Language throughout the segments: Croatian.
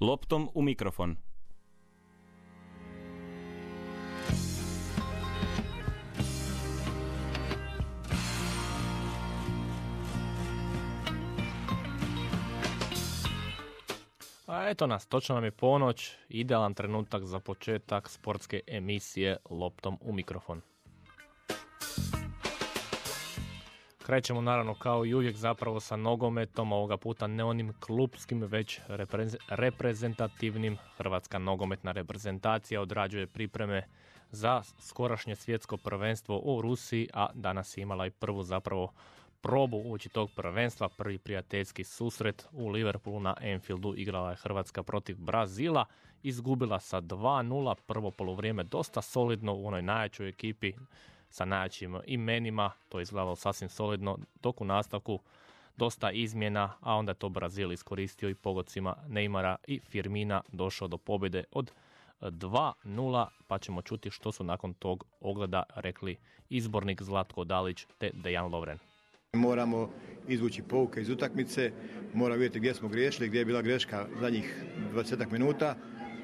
Loptom u mikrofon. A eto nas, točno nam je ponoć, idealan trenutak za početak sportske emisije Loptom u mikrofon. Krećemo naravno kao i uvijek zapravo sa nogometom, ovoga puta ne onim klubskim, već reprezentativnim. Hrvatska nogometna reprezentacija odrađuje pripreme za skorašnje svjetsko prvenstvo u Rusiji, a danas je imala i prvu zapravo probu uoči tog prvenstva, prvi prijateljski susret u Liverpoolu na Enfieldu igrala je Hrvatska protiv Brazila, izgubila sa 2-0, prvo polovrijeme dosta solidno u onoj najjačoj ekipi sa najjačim imenima, to je izgledalo sasvim solidno, dok u nastavku dosta izmjena, a onda je to Brazil iskoristio i pogodcima Neymara i Firmina došao do pobjede od 2-0, pa ćemo čuti što su nakon tog ogleda rekli izbornik Zlatko Dalić te Dejan Lovren. Moramo izvući pouke iz utakmice, moramo vidjeti gdje smo griješili, gdje je bila greška zadnjih 20 minuta,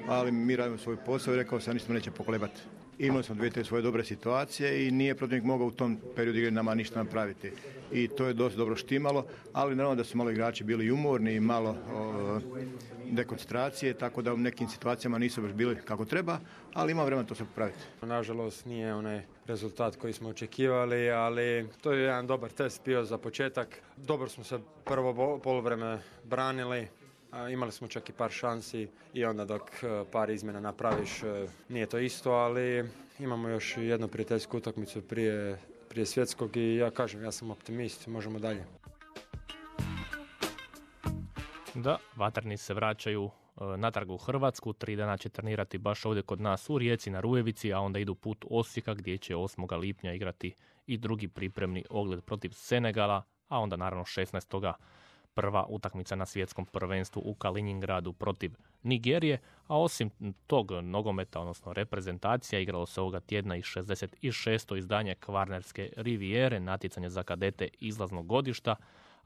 ali mi radimo svoj posao i rekao sam nismo neće pokolebati. Imali smo dvije svoje dobre situacije i nije protivnik mogao u tom periodu igre nama ništa napraviti. I to je dosta dobro štimalo, ali naravno da su malo igrači bili umorni i malo dekoncentracije, tako da u nekim situacijama nisu baš bili kako treba, ali ima vremena to se popraviti. Nažalost nije onaj rezultat koji smo očekivali, ali to je jedan dobar test bio za početak. Dobro smo se prvo polovreme branili, Imali smo čak i par šansi i onda dok e, par izmjena napraviš e, nije to isto, ali imamo još jednu prijateljsku utakmicu prije, prije svjetskog i ja kažem, ja sam optimist, možemo dalje. Da, vatrni se vraćaju e, natrag u Hrvatsku, tri dana će trenirati baš ovdje kod nas u Rijeci na Rujevici, a onda idu put Osijeka gdje će 8. lipnja igrati i drugi pripremni ogled protiv Senegala, a onda naravno 16 prva utakmica na svjetskom prvenstvu u Kaliningradu protiv Nigerije, a osim tog nogometa, odnosno reprezentacija, igralo se ovoga tjedna i 66. izdanje Kvarnerske rivijere, natjecanje za kadete izlaznog godišta,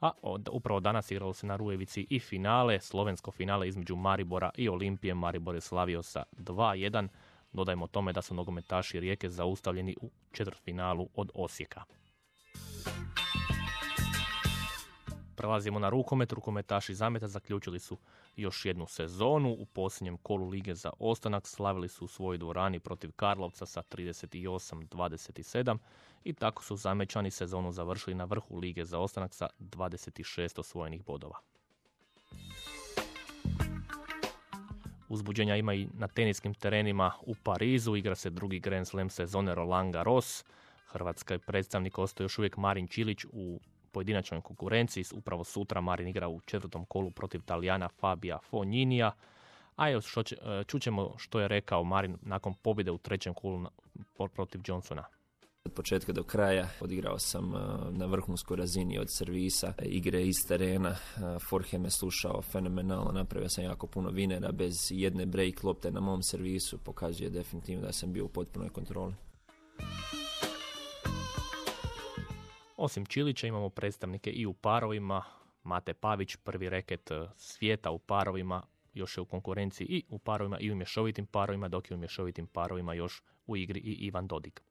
a upravo danas igralo se na Rujevici i finale, slovensko finale između Maribora i Olimpije. Maribor je slavio sa 2-1. Dodajmo tome da su nogometaši Rijeke zaustavljeni u četvrtfinalu od Osijeka. Prelazimo na rukomet. Rukometaši Zameta zaključili su još jednu sezonu. U posljednjem kolu lige za ostanak slavili su u svojoj dvorani protiv Karlovca sa 38-27 i tako su Zamećani sezonu završili na vrhu lige za ostanak sa 26 osvojenih bodova. Uzbuđenja ima i na teniskim terenima u Parizu. Igra se drugi Grand Slam sezone Roland Garros. Hrvatska je predstavnik ostaje još uvijek Marin Čilić u pojedinačnoj konkurenciji. Upravo sutra Marin igra u četvrtom kolu protiv Talijana Fabija Foninija. A evo što e, čućemo što je rekao Marin nakon pobjede u trećem kolu protiv Johnsona. Od početka do kraja odigrao sam e, na vrhunskoj razini od servisa, igre iz terena, e, Forhe me slušao fenomenalno, napravio sam jako puno vinera, bez jedne break lopte na mom servisu, pokazuje definitivno da sam bio u potpunoj kontroli. Osim Čilića imamo predstavnike i u parovima. Mate Pavić, prvi reket e, svijeta u parovima, još je u konkurenciji i u parovima i u mješovitim parovima, dok je u mješovitim parovima još u igri i Ivan Dodik.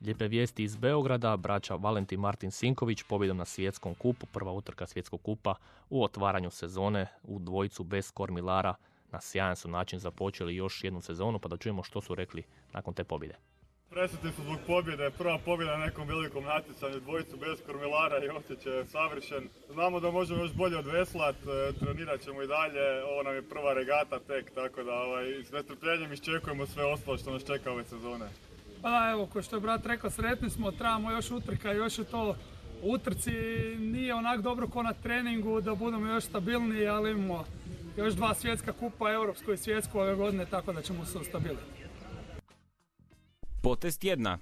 Lijepe vijesti iz Beograda, braća Valentin Martin Sinković pobjedom na svjetskom kupu, prva utrka svjetskog kupa u otvaranju sezone u dvojicu bez kormilara. Na sjajan su način započeli još jednu sezonu, pa da čujemo što su rekli nakon te pobjede. Presretni su zbog pobjede, prva pobjeda na nekom velikom natjecanju, dvojicu bez kormilara i osjećaj je savršen. Znamo da možemo još bolje odveslat, e, trenirat ćemo i dalje, ovo nam je prva regata tek, tako da ovaj, s nestrpljenjem iščekujemo sve ostalo što nas čeka ove sezone. Pa da, evo, ko što je brat rekao, sretni smo, trebamo još utrka, još je to utrci, nije onak dobro ko na treningu, da budemo još stabilniji, ali imamo još dva svjetska kupa, europsko i svjetsko ove godine, tako da ćemo se ustabiliti. Potest jedna.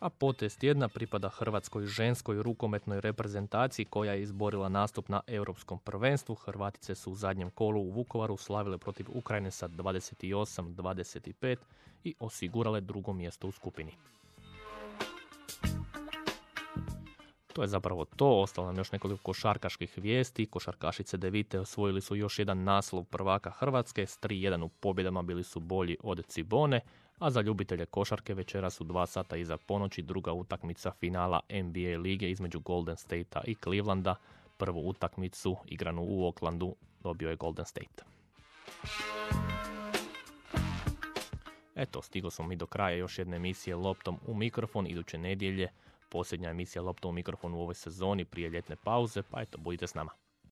A potest jedna pripada Hrvatskoj ženskoj rukometnoj reprezentaciji koja je izborila nastup na Europskom prvenstvu. Hrvatice su u zadnjem kolu u Vukovaru slavile protiv Ukrajine sa 28-25 i osigurale drugo mjesto u skupini. To je zapravo to, ostalo nam još nekoliko košarkaških vijesti. Košarkašice Devite osvojili su još jedan naslov prvaka Hrvatske, s 3-1 u pobjedama bili su bolji od Cibone, a za ljubitelje košarke večera su dva sata iza ponoći druga utakmica finala NBA lige između Golden Statea i Clevelanda. Prvu utakmicu igranu u Oaklandu dobio je Golden State. Eto, stigo smo mi do kraja još jedne emisije Loptom u mikrofon iduće nedjelje. Posljednja emisija Loptom u mikrofonu u ovoj sezoni prije ljetne pauze, pa eto, budite s nama.